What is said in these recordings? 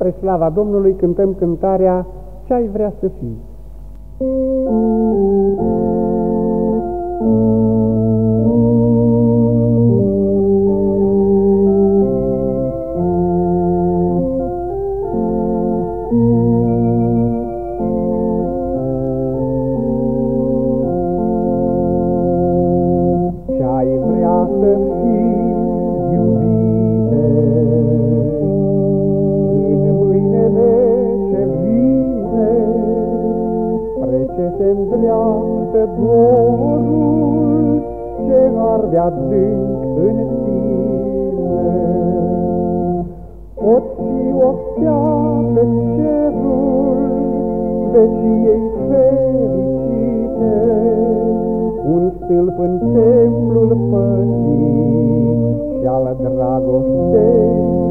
Spre slava Domnului cântăm cântarea Ce-ai vrea să fii. Ce-ai îndreaptă dorul ce arde adânc în tine. Poți fi o stea pe cerul veciei fericite, un stâlp în templul păcii și al dragostei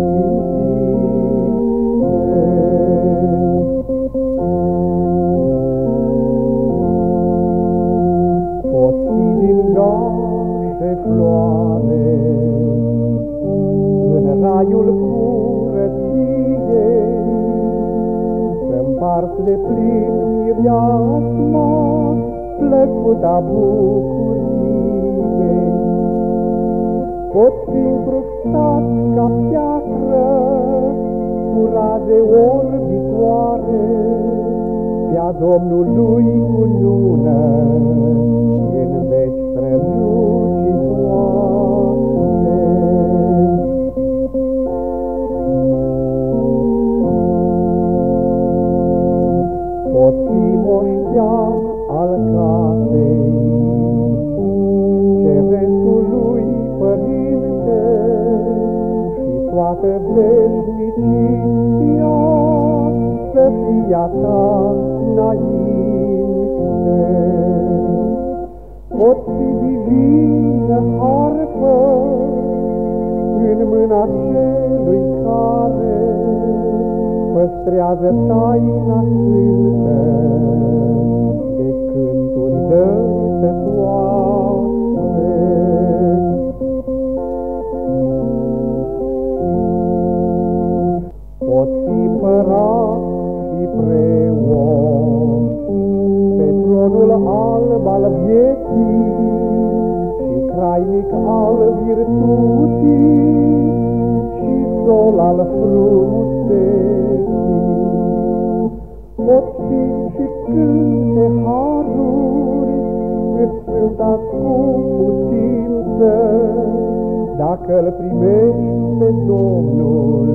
Să-mparți de plin mireasma plăcuta bucuriei. Poți fi încrustat ca piatră cu raze orbitoare, Pe-a Domnului cu lună toată veșnicia să fie a ta înainte. Poți fi divină harfă în mâna celui care păstrează taina sfântă de cânturi dătătoare. Poți fi părat și preot pe tronul alb al vieții și crainic al virtuții și sol al frumuseții. Pot fi și câte haruri îți sunt ascult putință, dacă îl primești pe Domnul în tine prin